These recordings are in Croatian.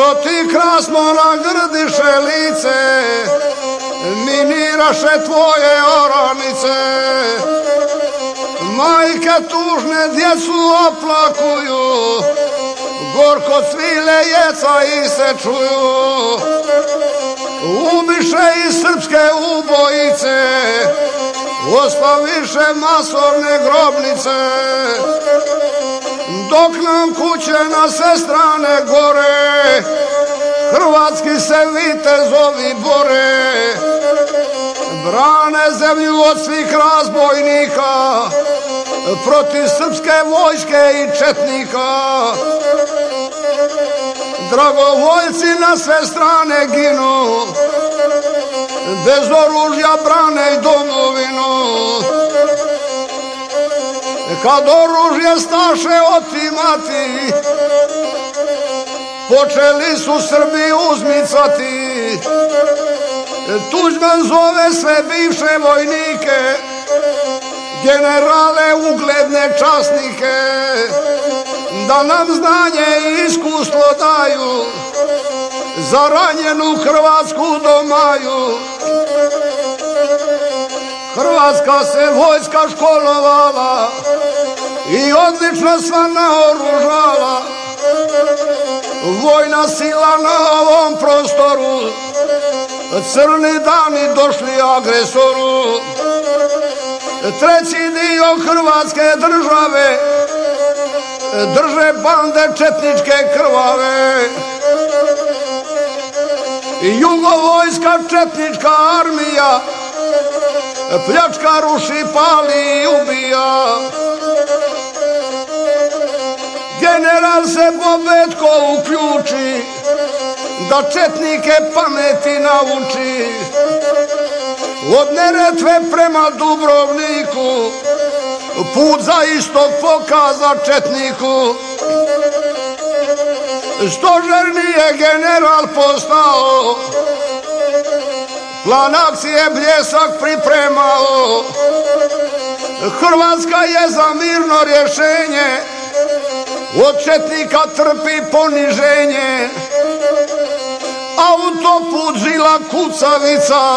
što ti krasno nagrdiše lice, miniraše tvoje oranice. Majke tužne djecu oplakuju, gorko cvile jeca i se čuju. Ubiše i srpske ubojice, ostaviše masovne grobnice. Dok nam kuće na sve strane gore, Hrvatski se vitezovi bore. Brane zemlju od svih razbojnika, protiv srpske vojske i četnika. Dragovoljci na sve strane ginu, bez oružja brane i Kad oružje staše otimati, počeli su Srbi uzmicati. Tuđman zove sve bivše vojnike, generale ugledne časnike, da nam znanje i iskustvo daju, za ranjenu Hrvatsku domaju. Hrvatska se vojska školovala i odlično sva naoružala. Vojna sila na ovom prostoru, crni dani došli agresoru. Treći dio Hrvatske države drže bande četničke krvave. Jugovojska četnička armija pljačka ruši, pali i ubija. General se Bobetko uključi, da četnike pameti nauči. Od Neretve prema Dubrovniku, put za istok pokaza četniku. Stožer nije general postao, plan akcije bljesak pripremao. Hrvatska je za mirno rješenje, od četnika trpi poniženje. Autoput žila kucavica,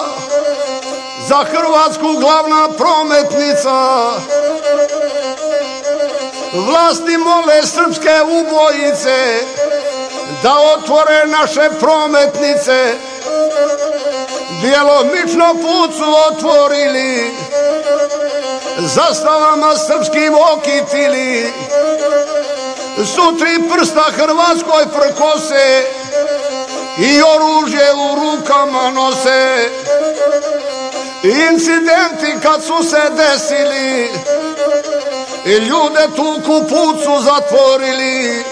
za Hrvatsku glavna prometnica. Vlasti mole srpske ubojice, da otvore naše prometnice. Djelomično put otvorili, zastavama srpskim okitili. Su tri prsta Hrvatskoj prkose i oružje u rukama nose. Incidenti kad su se desili, i ljude tuku su zatvorili.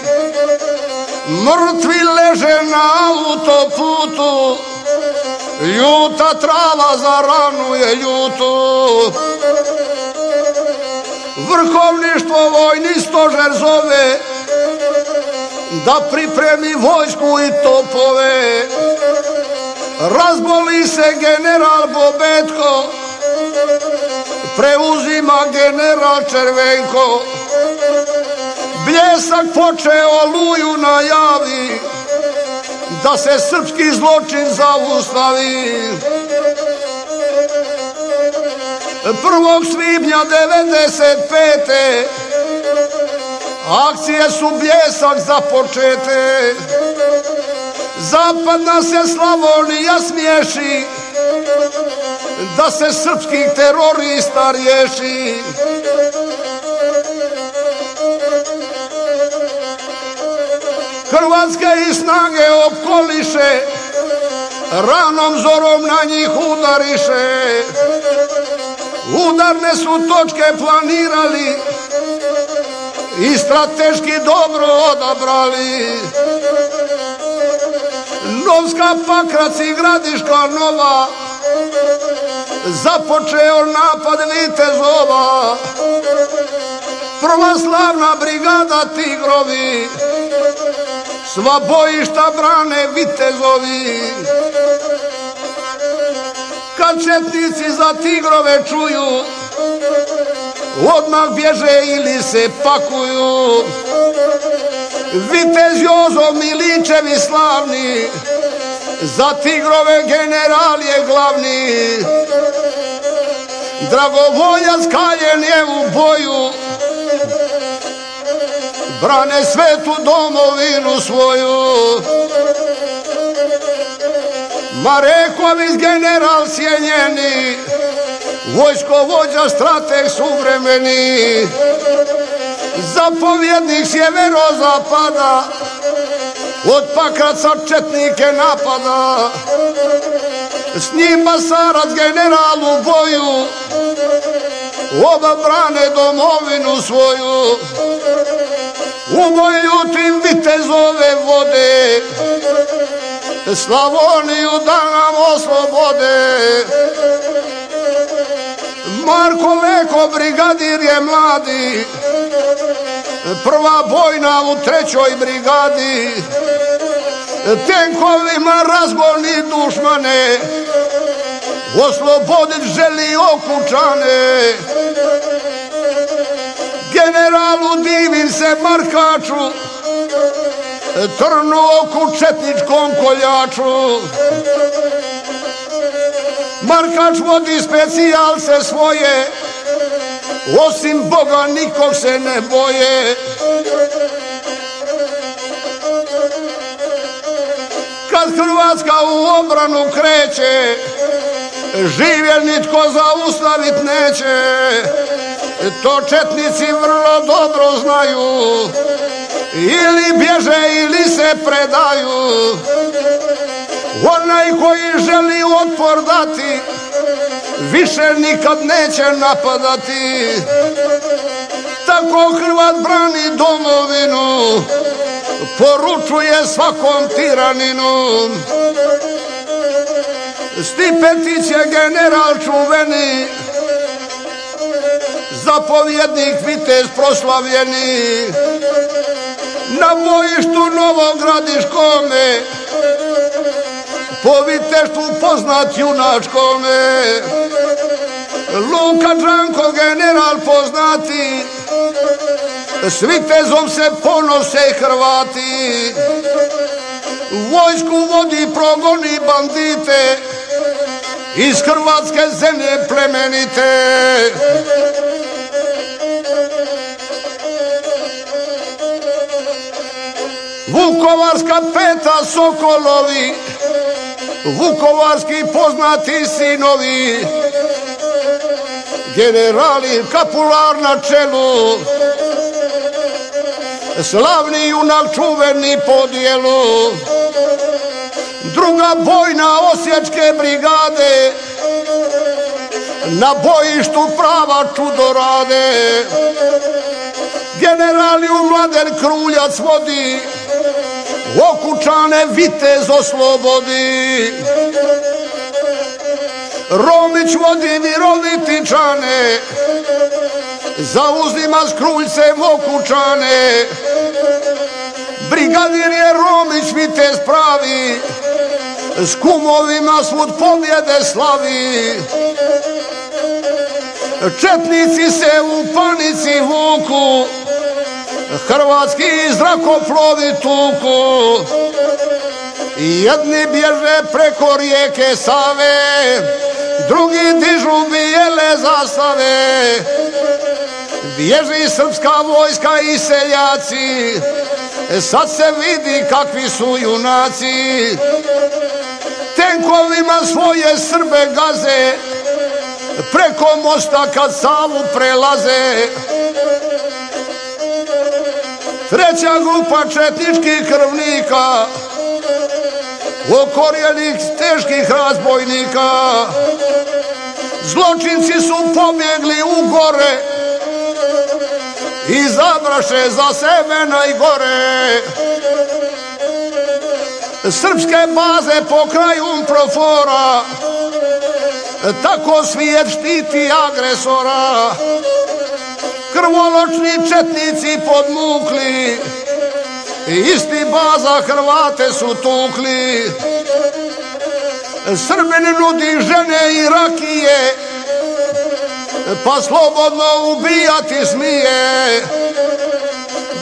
Mrtvi leže na autoputu, ljuta trava za ranu je ljutu. Vrhovništvo vojni stožer zove, da pripremi vojsku i topove. Razboli se general Bobetko, preuzima general Červenko. Bljesak počeo oluju najavi, da se srpski zločin zaustavi. 1. svibnja 95. Akcije su bljesak započete. Zapadna se Slavonija smiješi, da se srpskih terorista riješi. Hrvatske i snage opkoliše, ranom zorom na njih udariše. Udarne su točke planirali i strateški dobro odabrali. Novska Pakrac i Gradiška Nova započeo napad Vitezova. Prva slavna brigada Tigrovi. Sva bojišta brane Vitezovi. Kad četnici za Tigrove čuju. Odmah bježe ili se pakuju. Vitez Jozo Miličevi slavni. Za tigrove general je glavni. Dragovoljac kaljen je u boju Brane svetu domovinu svoju. Mareković general sjenjeni Vojskovođa strateg suvremeni. Zapovjednik sjeverozapada Od pakraca četnike napada. S njim basarac general u boju Oba brane domovinu svoju U boju tim vitezove vode Slavoniju da nam oslobode. Marko Leko brigadir je mladi Prva bojna u trećoj brigadi. Tenkovima razgolni dušmane Oslobodit želi okučane Generalu divim se Markaču Trnu oku četničkom koljaču. Markač vodi specijalce svoje Osim Boga nikog se ne boje. Kad Hrvatska u obranu kreće Živje nitko zaustavit neće To četnici vrlo dobro znaju. Ili bježe ili se predaju. Onaj koji želi otpor dati Više nikad neće napadati. Tako Hrvat brani domovinu Poručuje svakom tiraninu. Stipetić je general čuveni Zapovjednik vitez proslavljeni. Na bojištu Novogradiškome. Po viteštvu poznat junačkome. Luka Đanko general poznati. S vitezom se ponose Hrvati. Vojsku vodi progoni bandite. Iz Hrvatske zemlje plemenite Vukovarska peta Sokolovi Vukovarski poznati sinovi Generali kapular na čelu Slavni junak čuveni podjelu Druga bojna osječke brigade Na bojištu prava čudo rade. Generali u mladen kruljac vodi okučane vitez oslobodi. Romić vodi virovitičane, zauzima s kruljcem okučane. Brigadir je Romić vitez pravi, s kumovima svud pobjede slavi. Četnici se u panici vuku, hrvatski zrakoplovi tuku. Jedni bježe preko rijeke Save drugi dižu bijele zastave. Bježi srpska vojska i seljaci sad se vidi kakvi su junaci. Tenkovima svoje Srbe gaze preko mosta kad Savu prelaze Treća grupa četničkih krvnika Okorjelih teških razbojnika. Zločinci su pobjegli u gore I zabraše za sebe najgore. Srpske baze po kraju profora Tako svijet štiti agresora krvoločni četnici podmukli isti baza Hrvate su tukli Srbini nudi žene i rakije pa slobodno ubijati smije.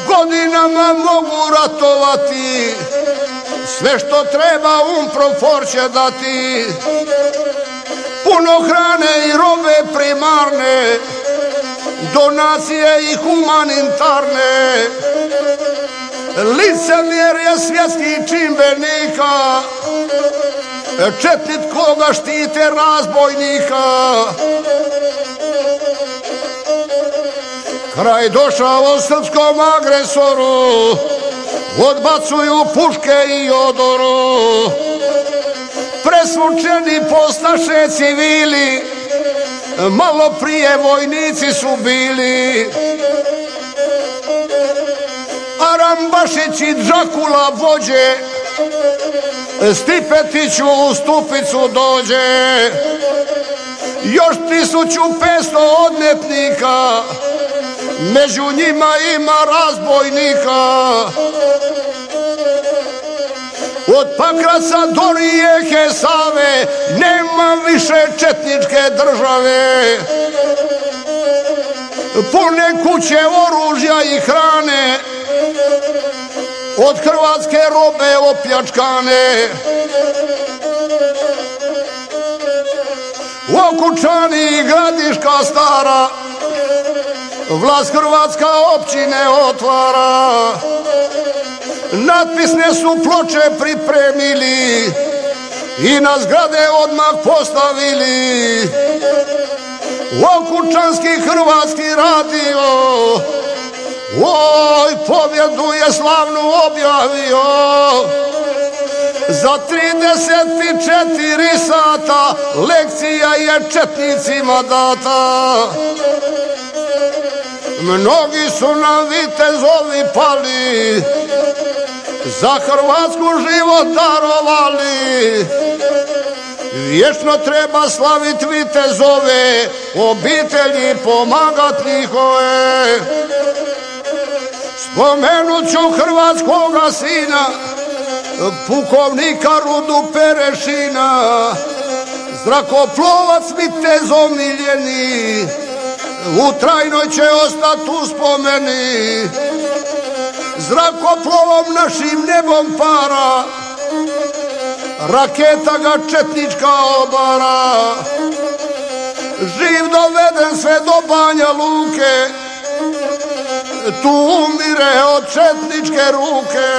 Godinama mogu ratovati, sve što treba um će dati. Puno hrane i robe primarne, donacije i humanitarne. Licemjerje svjetskih čimbenika, četnit koga štite razbojnika. Kraj došao srpskom agresoru, odbacuju puške i odoru. Presvučeni postaše civili, malo prije vojnici su bili. Arambašić i Džakula vođe, Stipetiću u stupicu dođe. Još tisuću pesto odmetnika, među njima ima razbojnika. Od Pakraca do rijeke Save nema više četničke države. Pune kuće oružja i hrane, od hrvatske robe opljačkane. Okučani i gradiška stara, vlast hrvatska općine otvara. Natpisne su ploče pripremili i na zgrade odmah postavili. Okučanski hrvatski radio, oj pobjedu je slavnu objavio. Za 34 sata lekcija je četnicima data. Mnogi su nam vitezovi pali, za Hrvatsku život darovali. Vječno treba slavit vitezove, obitelji pomagat njihove. Spomenut ću hrvatskoga sina, pukovnika Rudu Perešina, zrakoplovac vitezom miljeni, u trajnoj će ostati uspomeni. Zrakoplovom našim nebom para, raketa ga četnička obara. Živ doveden sve do Banja Luke, tu umire od četničke ruke.